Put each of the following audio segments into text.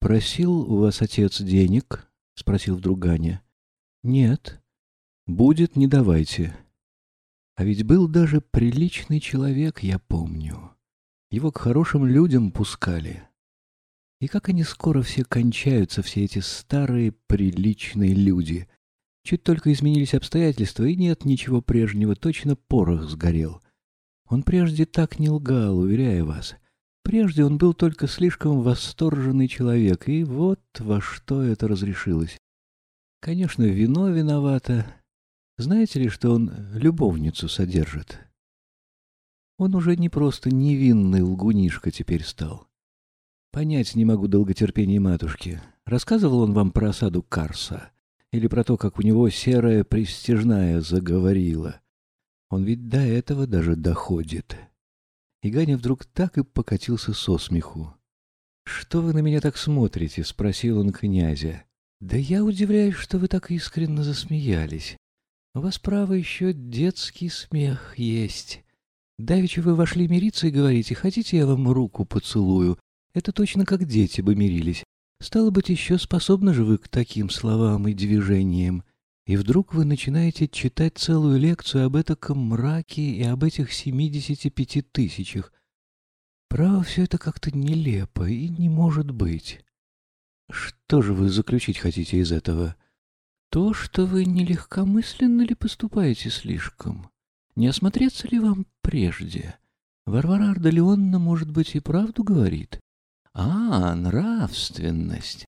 просил у вас отец денег?» — спросил вдруг Ганя. «Нет. Будет, не давайте. А ведь был даже приличный человек, я помню. Его к хорошим людям пускали. И как они скоро все кончаются, все эти старые приличные люди. Чуть только изменились обстоятельства, и нет ничего прежнего, точно порох сгорел. Он прежде так не лгал, уверяю вас. Прежде он был только слишком восторженный человек, и вот во что это разрешилось. Конечно, вино виновато. Знаете ли, что он любовницу содержит? Он уже не просто невинный лгунишка теперь стал. Понять не могу долготерпения матушки. Рассказывал он вам про осаду Карса? Или про то, как у него серая престижная заговорила? Он ведь до этого даже доходит. И Ганя вдруг так и покатился со смеху. «Что вы на меня так смотрите?» — спросил он князя. «Да я удивляюсь, что вы так искренне засмеялись. У вас, право, еще детский смех есть. Давеча вы вошли мириться и говорите, хотите, я вам руку поцелую? Это точно как дети бы мирились. Стало быть, еще способны же вы к таким словам и движениям. И вдруг вы начинаете читать целую лекцию об этом мраке и об этих семидесяти пяти тысячах. Право, все это как-то нелепо и не может быть. Что же вы заключить хотите из этого? То, что вы нелегкомысленно ли поступаете слишком? Не осмотреться ли вам прежде? Варвара Ардалионна, может быть, и правду говорит? А, нравственность.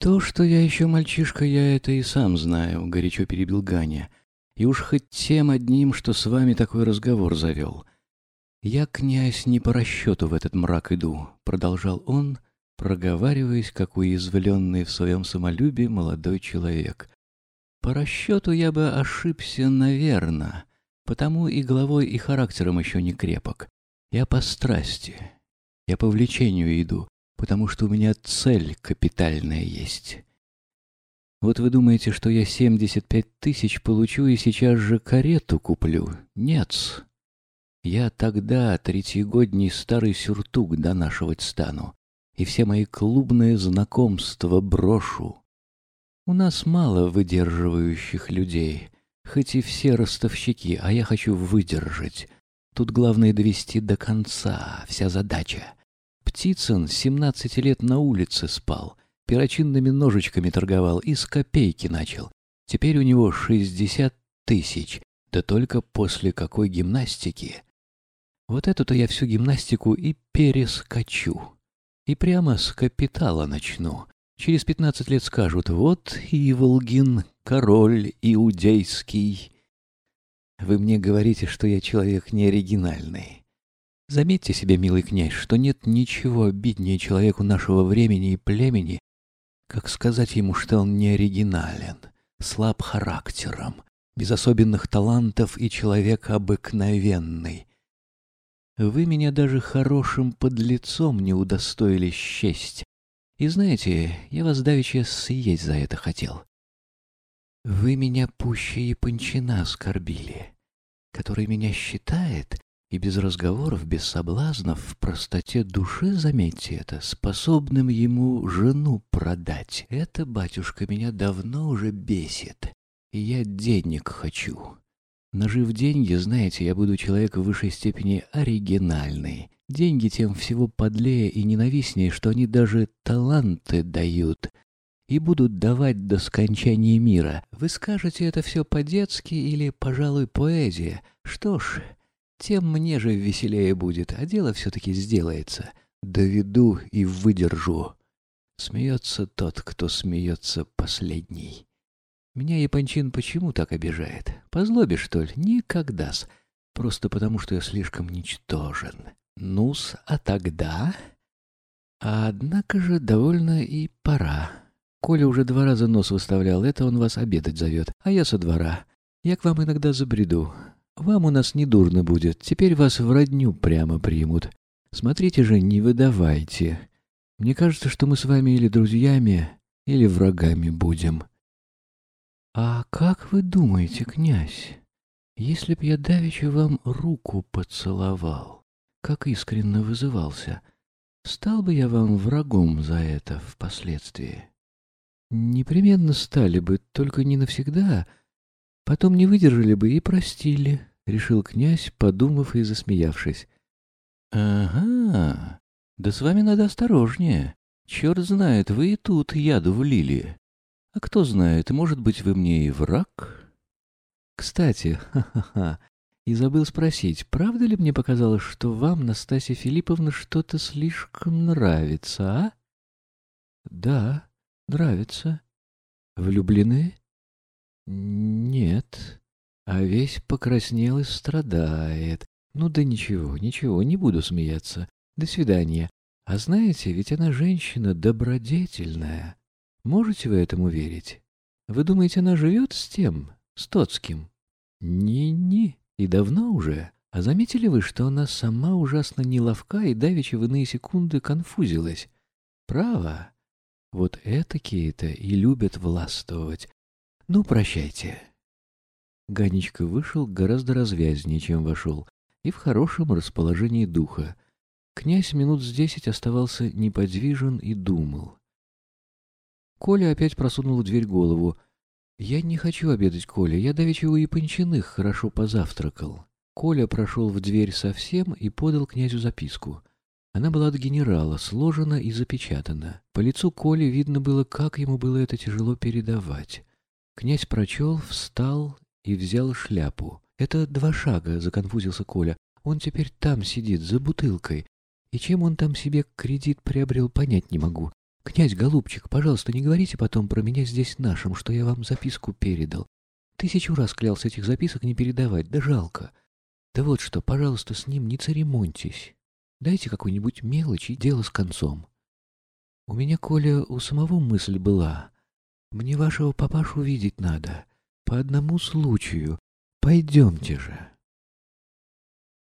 То, что я еще мальчишка, я это и сам знаю, горячо перебил Ганя. И уж хоть тем одним, что с вами такой разговор завел. Я, князь, не по расчету в этот мрак иду, продолжал он, проговариваясь, как уязвленный в своем самолюбии молодой человек. По расчету я бы ошибся, наверное, потому и головой, и характером еще не крепок. Я по страсти, я по влечению иду, потому что у меня цель капитальная есть. Вот вы думаете, что я семьдесят пять тысяч получу и сейчас же карету куплю? Нет. Я тогда третьегодний старый сюртук донашивать стану, и все мои клубные знакомства брошу. У нас мало выдерживающих людей, хоть и все ростовщики, а я хочу выдержать. Тут главное довести до конца, вся задача. Птицын семнадцать лет на улице спал, перочинными ножичками торговал и с копейки начал. Теперь у него шестьдесят тысяч, да только после какой гимнастики. Вот эту-то я всю гимнастику и перескочу. И прямо с капитала начну. Через пятнадцать лет скажут, вот Иволгин, король иудейский. Вы мне говорите, что я человек неоригинальный. Заметьте себе, милый князь, что нет ничего обиднее человеку нашего времени и племени, как сказать ему, что он не оригинален, слаб характером, без особенных талантов и человек обыкновенный. Вы меня даже хорошим подлецом не удостоили счесть. И знаете, я вас давеча съесть за это хотел. Вы меня пуще и Япончина оскорбили, который меня считает и без разговоров, без соблазнов, в простоте души, заметьте это, способным ему жену продать. Это, батюшка, меня давно уже бесит, и я денег хочу. Нажив деньги, знаете, я буду человек в высшей степени оригинальный. Деньги тем всего подлее и ненавистнее, что они даже таланты дают и будут давать до скончания мира. Вы скажете, это все по-детски или, пожалуй, поэзия. Что ж, тем мне же веселее будет, а дело все-таки сделается. Доведу и выдержу. Смеется тот, кто смеется последний. Меня Япончин почему так обижает? По злобе, что ли? Никогда-с. Просто потому, что я слишком ничтожен. Ну-с, а тогда... А однако же довольно и пора. Коля уже два раза нос выставлял, это он вас обедать зовет, а я со двора. Я к вам иногда забреду. Вам у нас не дурно будет, теперь вас в родню прямо примут. Смотрите же, не выдавайте. Мне кажется, что мы с вами или друзьями, или врагами будем. А как вы думаете, князь, если б я давеча вам руку поцеловал, как искренно вызывался, Стал бы я вам врагом за это впоследствии? Непременно стали бы, только не навсегда. Потом не выдержали бы и простили, — решил князь, подумав и засмеявшись. — Ага, да с вами надо осторожнее. Черт знает, вы и тут яду влили. А кто знает, может быть, вы мне и враг? Кстати, ха-ха-ха, и забыл спросить, правда ли мне показалось, что вам, Настасья Филипповна, что-то слишком нравится, а? Да, нравится. Влюблены? Нет. А весь покраснел и страдает. Ну да ничего, ничего, не буду смеяться. До свидания. А знаете, ведь она женщина добродетельная. Можете вы этому верить? Вы думаете, она живет с тем, с Тоцким? Ни-ни. И давно уже. А заметили вы, что она сама ужасно неловка и давеча в иные секунды конфузилась? Право. Вот этакие-то и любят властвовать. Ну, прощайте. Ганечка вышел гораздо развязнее, чем вошел, и в хорошем расположении духа. Князь минут с десять оставался неподвижен и думал. Коля опять просунул в дверь голову — «Я не хочу обедать, Коля. Я давеча у Япончиных хорошо позавтракал». Коля прошел в дверь совсем и подал князю записку. Она была от генерала, сложена и запечатана. По лицу Коли видно было, как ему было это тяжело передавать. Князь прочел, встал и взял шляпу. «Это два шага», — законфузился Коля. «Он теперь там сидит, за бутылкой. И чем он там себе кредит приобрел, понять не могу. «Князь Голубчик, пожалуйста, не говорите потом про меня здесь нашим, что я вам записку передал. Тысячу раз клялся этих записок не передавать, да жалко. Да вот что, пожалуйста, с ним не церемоньтесь. Дайте какую-нибудь мелочь и дело с концом. У меня, Коля, у самого мысль была. Мне вашего папашу видеть надо. По одному случаю. Пойдемте же».